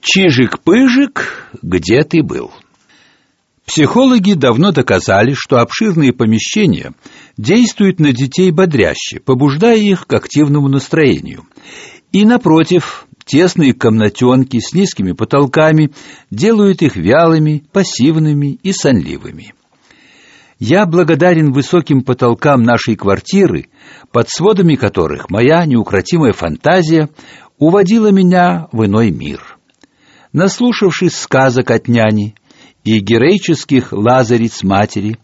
Чижик-пыжик, где ты был? Психологи давно доказали, что обширные помещения действуют на детей бодряще, побуждая их к активному настроению. И напротив, тесные комнатенки с низкими потолками делают их вялыми, пассивными и сонливыми. Я благодарен высоким потолкам нашей квартиры, под сводами которых моя неукротимая фантазия уводила меня в иной мир наслушавшись сказок от няни и героических лазариц матери,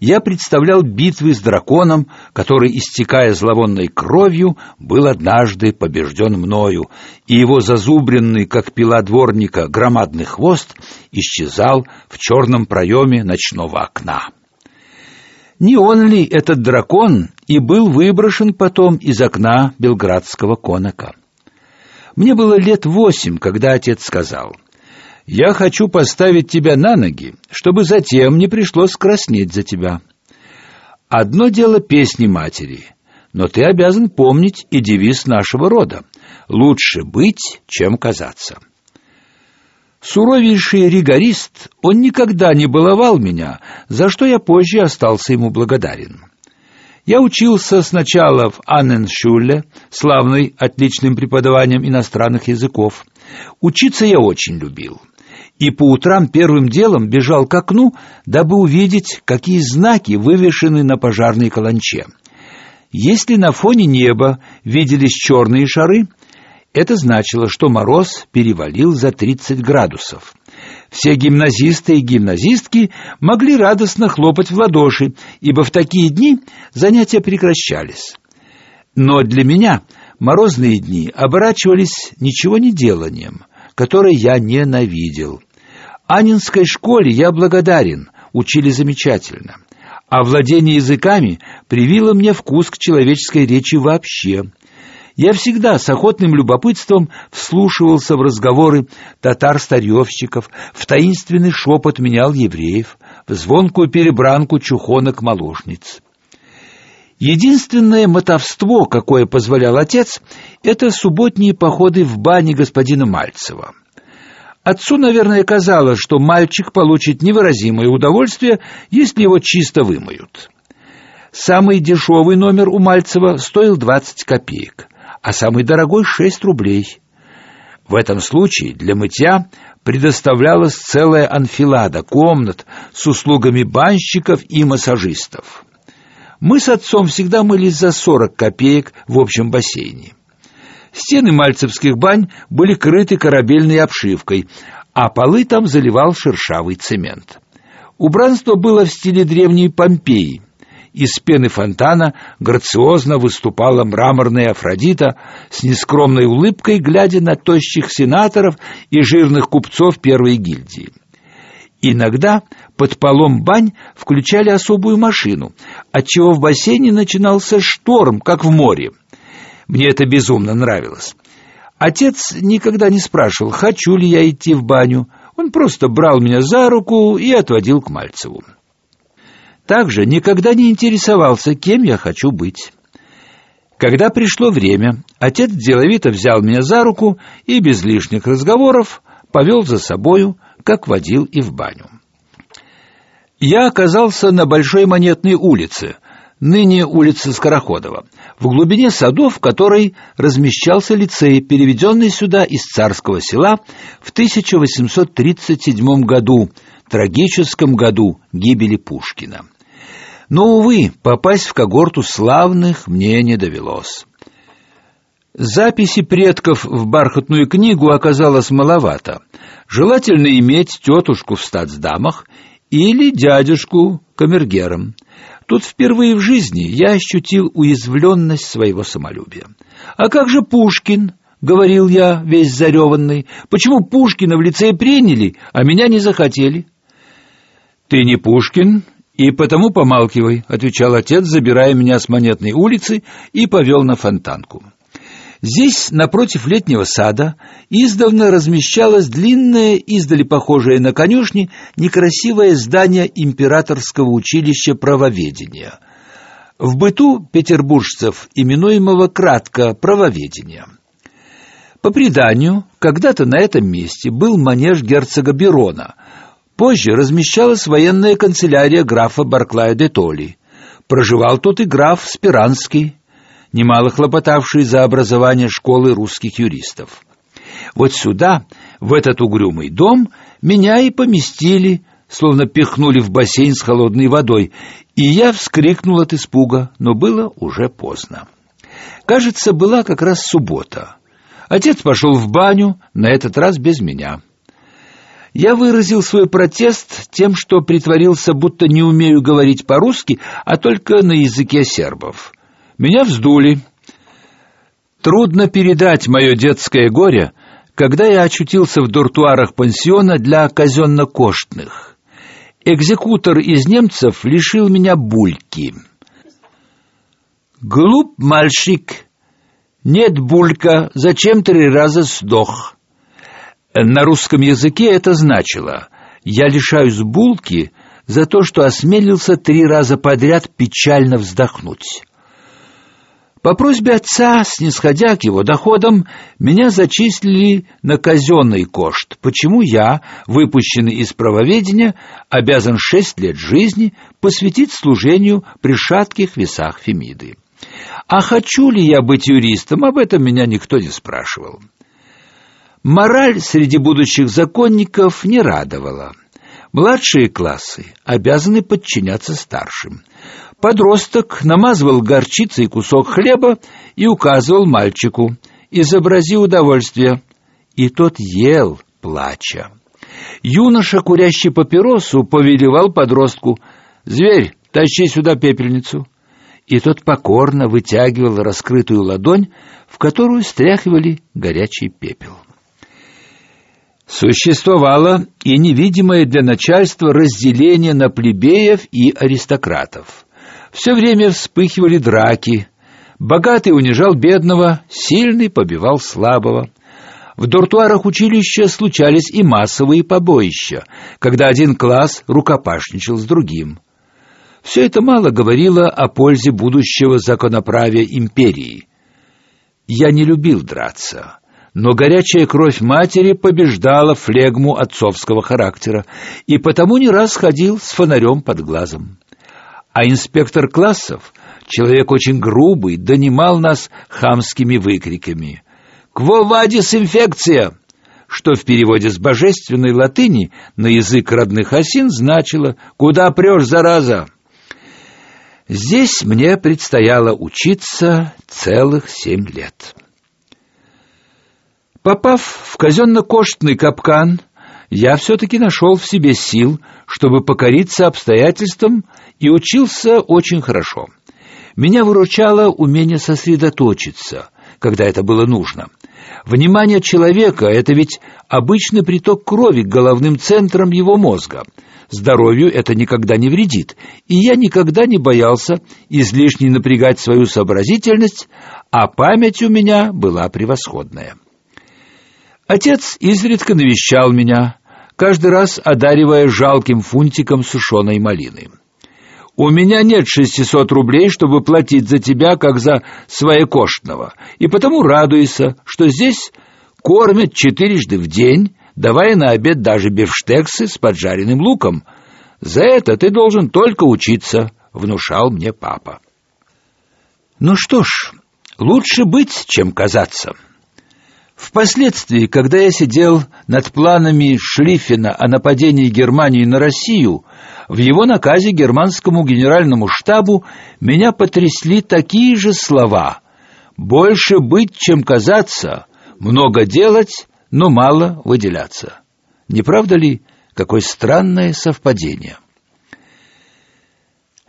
я представлял битвы с драконом, который, истекая зловонной кровью, был однажды побежден мною, и его зазубренный, как пила дворника, громадный хвост исчезал в черном проеме ночного окна. Не он ли этот дракон и был выброшен потом из окна белградского конака? Мне было лет восемь, когда отец сказал: "Я хочу поставить тебя на ноги, чтобы затем не пришлось краснеть за тебя. Одно дело песни матери, но ты обязан помнить и девиз нашего рода: лучше быть, чем казаться". Суровейший ригорист, он никогда не баловал меня, за что я позже остался ему благодарен. Я учился сначала в Анненшуле, славной отличным преподаванием иностранных языков. Учиться я очень любил. И по утрам первым делом бежал к окну, дабы увидеть, какие знаки вывешены на пожарной каланче. Если на фоне неба виделись черные шары, это значило, что мороз перевалил за 30 градусов. Все гимназисты и гимназистки могли радостно хлопать в ладоши, ибо в такие дни занятия прекращались. Но для меня морозные дни оборачивались ничего не деланием, которое я ненавидел. Анинской школе я благодарен, учили замечательно. А владение языками привило мне вкус к человеческой речи вообще – я всегда с охотным любопытством вслушивался в разговоры татар-старьевщиков, в таинственный шепот менял евреев, в звонкую перебранку чухонок-молочниц. Единственное мотовство, какое позволял отец, это субботние походы в бане господина Мальцева. Отцу, наверное, казалось, что мальчик получит невыразимое удовольствие, если его чисто вымоют. Самый дешевый номер у Мальцева стоил 20 копеек а самый дорогой — шесть рублей. В этом случае для мытья предоставлялась целая анфилада комнат с услугами банщиков и массажистов. Мы с отцом всегда мылись за сорок копеек в общем бассейне. Стены мальцевских бань были крыты корабельной обшивкой, а полы там заливал шершавый цемент. Убранство было в стиле древней Помпеи — из пены фонтана грациозно выступала мраморная Афродита с нескромной улыбкой, глядя на тощих сенаторов и жирных купцов первой гильдии. Иногда под полом бань включали особую машину, отчего в бассейне начинался шторм, как в море. Мне это безумно нравилось. Отец никогда не спрашивал, хочу ли я идти в баню. Он просто брал меня за руку и отводил к Мальцеву. Также никогда не интересовался, кем я хочу быть. Когда пришло время, отец деловито взял меня за руку и без лишних разговоров повел за собою, как водил и в баню. Я оказался на Большой Монетной улице, ныне улица Скороходова, в глубине садов, в которой размещался лицей, переведенный сюда из царского села в 1837 году, трагическом году гибели Пушкина. Но, увы, попасть в когорту славных мне не довелось. Записи предков в бархатную книгу оказалось маловато. Желательно иметь тетушку в статсдамах или дядюшку камергером. Тут впервые в жизни я ощутил уязвленность своего самолюбия. А как же Пушкин? говорил я, весь зареванный. Почему Пушкина в лицее приняли, а меня не захотели? Ты не Пушкин, «И потому помалкивай», — отвечал отец, забирая меня с Монетной улицы и повел на фонтанку. Здесь, напротив летнего сада, издавна размещалось длинное, издали похожее на конюшни, некрасивое здание императорского училища правоведения. В быту петербуржцев, именуемого кратко правоведением. По преданию, когда-то на этом месте был манеж герцога Берона. Позже размещалась военная канцелярия графа Барклая де Толли. Проживал тут и граф Спиранский, немало хлопотавший за образование школы русских юристов. Вот сюда, в этот угрюмый дом, меня и поместили, словно пихнули в бассейн с холодной водой, и я вскрикнул от испуга, но было уже поздно. Кажется, была как раз суббота. Отец пошел в баню, на этот раз без меня. Я выразил свой протест тем, что притворился, будто не умею говорить по-русски, а только на языке сербов. Меня вздули. Трудно передать мое детское горе, когда я очутился в дуртуарах пансиона для казенно-коштных. Экзекутор из немцев лишил меня бульки. Глуп мальчик. Нет булька, зачем три раза сдох? На русском языке это значило: я лишаюсь булки за то, что осмелился три раза подряд печально вздохнуть. По просьбе отца, снисходя к его доходам, меня зачислили на казенный кошт, почему я, выпущенный из правоведения, обязан шесть лет жизни посвятить служению при шатких весах Фемиды. А хочу ли я быть юристом, об этом меня никто не спрашивал. Мораль среди будущих законников не радовала. Младшие классы обязаны подчиняться старшим. Подросток намазывал горчицей кусок хлеба и указывал мальчику: "Изобрази удовольствие". И тот ел, плача. Юноша, курящий папиросу, повелевал подростку: "Зверь, тащи сюда пепельницу" и тот покорно вытягивал раскрытую ладонь, в которую стряхивали горячий пепел. Существовало и невидимое для начальства разделение на плебеев и аристократов. Все время вспыхивали драки. Богатый унижал бедного, сильный побивал слабого. В дуртуарах училища случались и массовые побоища, когда один класс рукопашничал с другим. Все это мало говорило о пользе будущего законоправия империи. Я не любил драться но горячая кровь матери побеждала флегму отцовского характера, и потому не раз ходил с фонарем под глазом. А инспектор классов, человек очень грубый, донимал нас хамскими выкриками. «Кво вадис инфекция!» что в переводе с божественной латыни на язык родных осин значило «Куда прешь, зараза?» Здесь мне предстояло учиться целых семь лет. Попав в казенно-коштный капкан, я все-таки нашел в себе сил, чтобы покориться обстоятельствам, и учился очень хорошо. Меня выручало умение сосредоточиться, когда это было нужно. Внимание человека — это ведь обычный приток крови к головным центрам его мозга. Здоровью это никогда не вредит, и я никогда не боялся излишне напрягать свою сообразительность, а память у меня была превосходная. Отец изредка навещал меня, каждый раз одаривая жалким фунтиком сушеной малины. У меня нет шестисот рублей, чтобы платить за тебя, как за своекоштного, и потому радуйся, что здесь кормят четырежды в день, давая на обед даже бифштексы с поджаренным луком. За это ты должен только учиться, внушал мне папа. Ну что ж, лучше быть, чем казаться. Впоследствии, когда я сидел над планами Шлиффена о нападении Германии на Россию, в его наказе германскому генеральному штабу меня потрясли такие же слова: больше быть, чем казаться, много делать, но мало выделяться. Не правда ли, какое странное совпадение?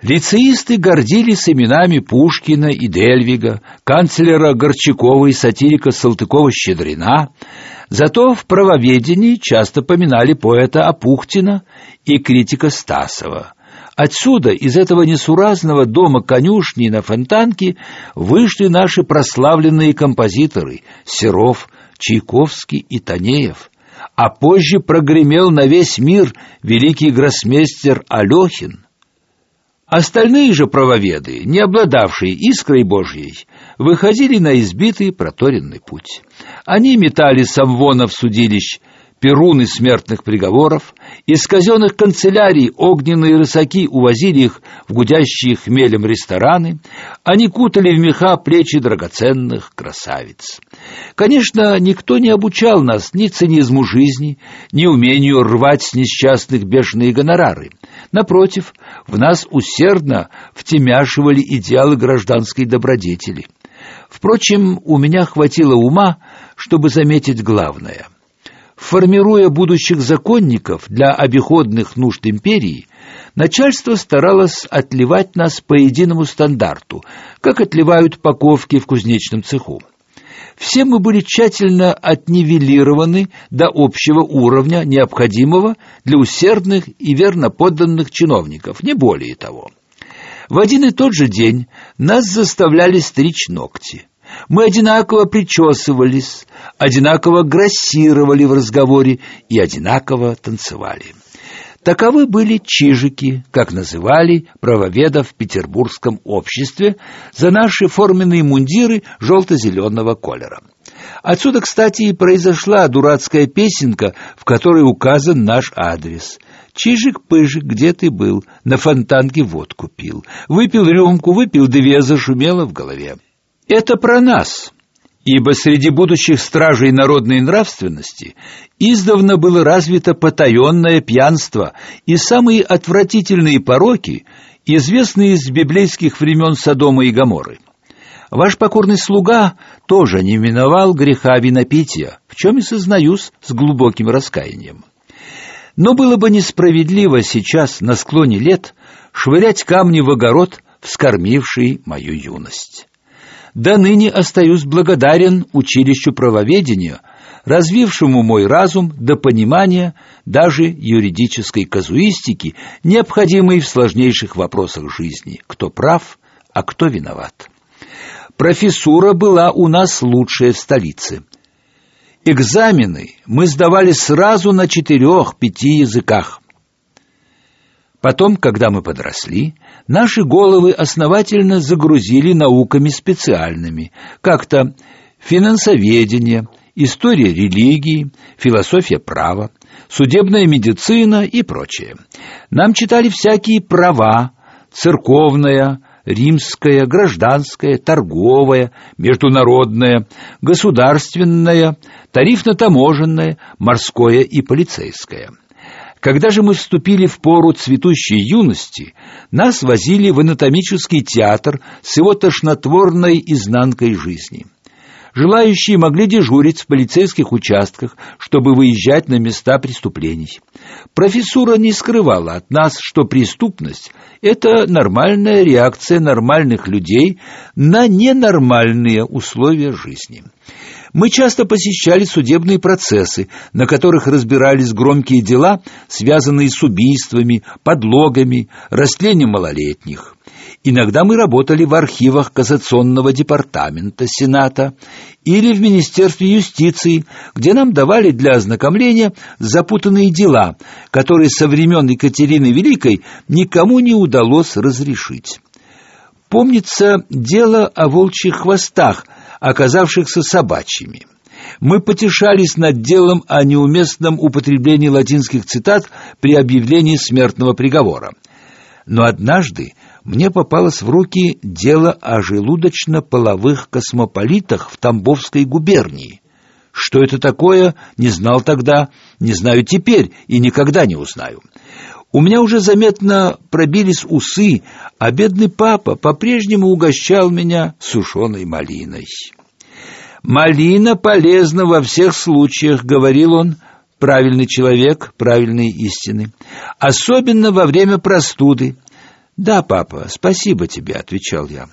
Лицеисты гордились именами Пушкина и Дельвига, канцлера Горчакова и сатирика Салтыкова-Щедрина, зато в правоведении часто поминали поэта Апухтина и критика Стасова. Отсюда, из этого несуразного дома конюшни на Фонтанке, вышли наши прославленные композиторы Серов, Чайковский и Танеев, а позже прогремел на весь мир великий гроссмейстер Алёхин. Остальные же правоведы, не обладавшие искрой Божьей, выходили на избитый проторенный путь. Они метали самвонов судилищ перуны смертных приговоров, из казенных канцелярий огненные рысаки увозили их в гудящие хмелем рестораны, они кутали в меха плечи драгоценных красавиц. Конечно, никто не обучал нас ни цинизму жизни, ни умению рвать с несчастных бешеные гонорары. Напротив, в нас усердно втемяшивали идеалы гражданской добродетели. Впрочем, у меня хватило ума, чтобы заметить главное — Формируя будущих законников для обиходных нужд империи, начальство старалось отливать нас по единому стандарту, как отливают паковки в кузнечном цеху. Все мы были тщательно отнивелированы до общего уровня, необходимого для усердных и верно подданных чиновников, не более того. В один и тот же день нас заставляли стричь ногти. Мы одинаково причесывались, одинаково грассировали в разговоре и одинаково танцевали. Таковы были чижики, как называли правоведов в петербургском обществе за наши форменные мундиры желто-зеленого колера. Отсюда, кстати, и произошла дурацкая песенка, в которой указан наш адрес. Чижик-пыжик, где ты был? На фонтанке водку пил. Выпил рюмку, выпил две, зашумело в голове. Это про нас, ибо среди будущих стражей народной нравственности издавна было развито потаенное пьянство и самые отвратительные пороки, известные из библейских времен Содома и Гоморры. Ваш покорный слуга тоже не миновал греха винопития, в чем и сознаюсь с глубоким раскаянием. Но было бы несправедливо сейчас, на склоне лет, швырять камни в огород, вскормивший мою юность. До ныне остаюсь благодарен училищу правоведения, развившему мой разум до понимания даже юридической казуистики, необходимой в сложнейших вопросах жизни, кто прав, а кто виноват. Профессура была у нас лучшая в столице. Экзамены мы сдавали сразу на четырех-пяти языках. Потом, когда мы подросли, наши головы основательно загрузили науками специальными, как-то финансоведение, история религии, философия права, судебная медицина и прочее. Нам читали всякие права, церковная, римская, гражданская, торговая, международная, государственная, тарифно-таможенная, морское и полицейское – когда же мы вступили в пору цветущей юности, нас возили в анатомический театр с его тошнотворной изнанкой жизни. Желающие могли дежурить в полицейских участках, чтобы выезжать на места преступлений. Профессура не скрывала от нас, что преступность – это нормальная реакция нормальных людей на ненормальные условия жизни. Мы часто посещали судебные процессы, на которых разбирались громкие дела, связанные с убийствами, подлогами, растлением малолетних. Иногда мы работали в архивах кассационного департамента Сената или в Министерстве юстиции, где нам давали для ознакомления запутанные дела, которые со времен Екатерины Великой никому не удалось разрешить. Помнится дело о волчьих хвостах, оказавшихся собачьими. Мы потешались над делом о неуместном употреблении латинских цитат при объявлении смертного приговора. Но однажды мне попалось в руки дело о желудочно-половых космополитах в Тамбовской губернии. Что это такое, не знал тогда, не знаю теперь и никогда не узнаю. У меня уже заметно пробились усы, а бедный папа по-прежнему угощал меня сушеной малиной. «Малина полезна во всех случаях», — говорил он, правильный человек, правильные истины, особенно во время простуды. «Да, папа, спасибо тебе», — отвечал я.